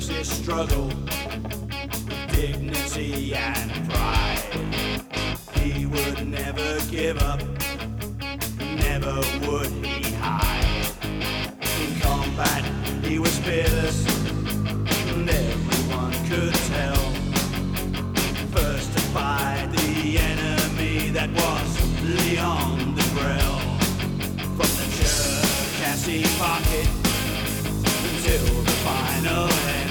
his struggle with dignity and pride. He would never give up, never would he hide. In combat, he was fearless, and everyone could tell. First to fight the enemy that was Leon the Grell. From the Cherkasy pocket until the final end.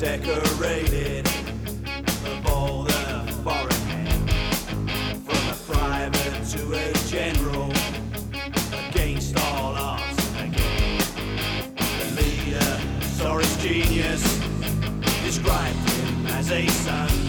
Decorated of all the foreign men, from a private to a general, against all odds again. The leader saw his genius, described him as a son.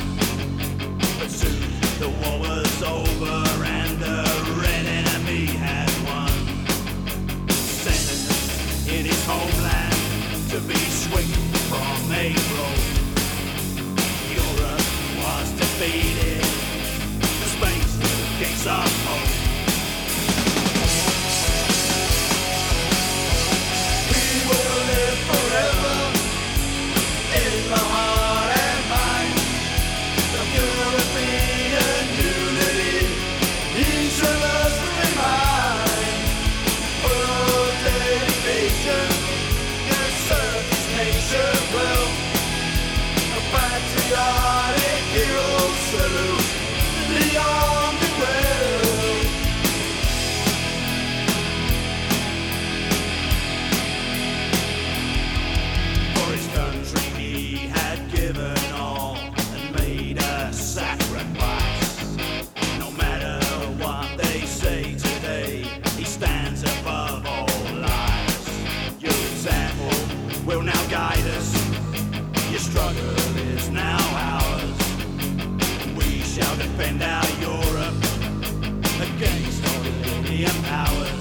Defend our Europe against all alien powers.